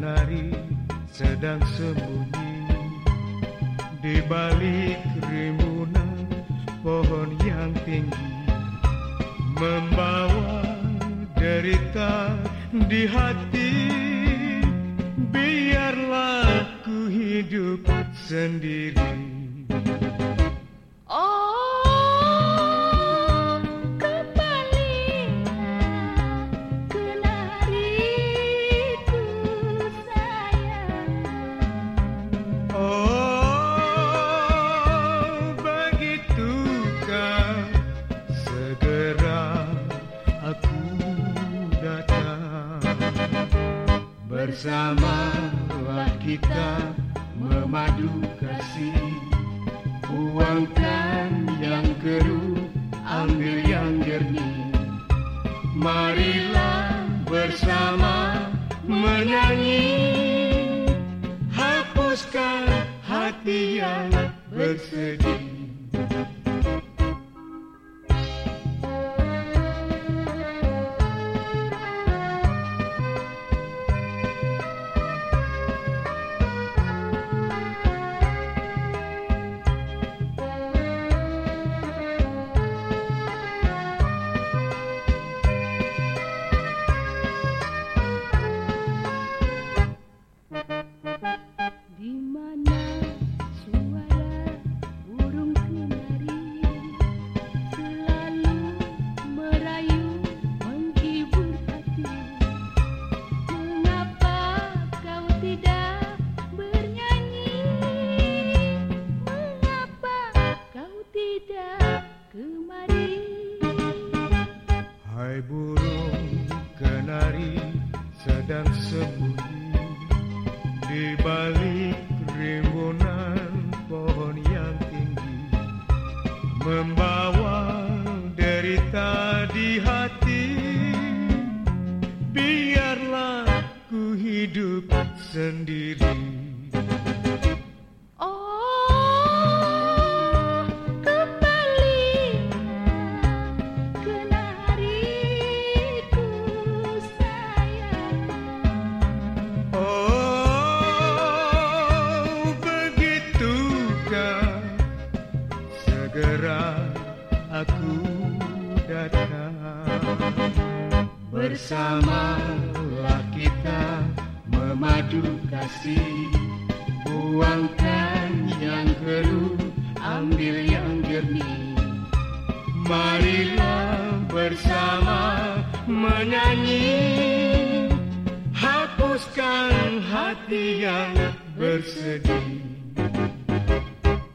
Kenari sedang sembunyi. Di balik rimbunan pohon yang tinggi Membawa derita di hati. Biarlah ku hidup sendiri Bersamalah kita memadu kasih. Buangkan yang keruh, ambil yang jernih. Marilah The city. Bersedih Hai burung kenari sedang sembunyi. Di balik rimbunan pohon yang tinggi membawa derita di hati. Biarlah ku hidup sendiri segera aku datang. Bersamalah kita memadu kasih. Buangkan yang keruh, ambil yang jernih. Marilah bersama menyanyi. Hapuskan hati yang bersedih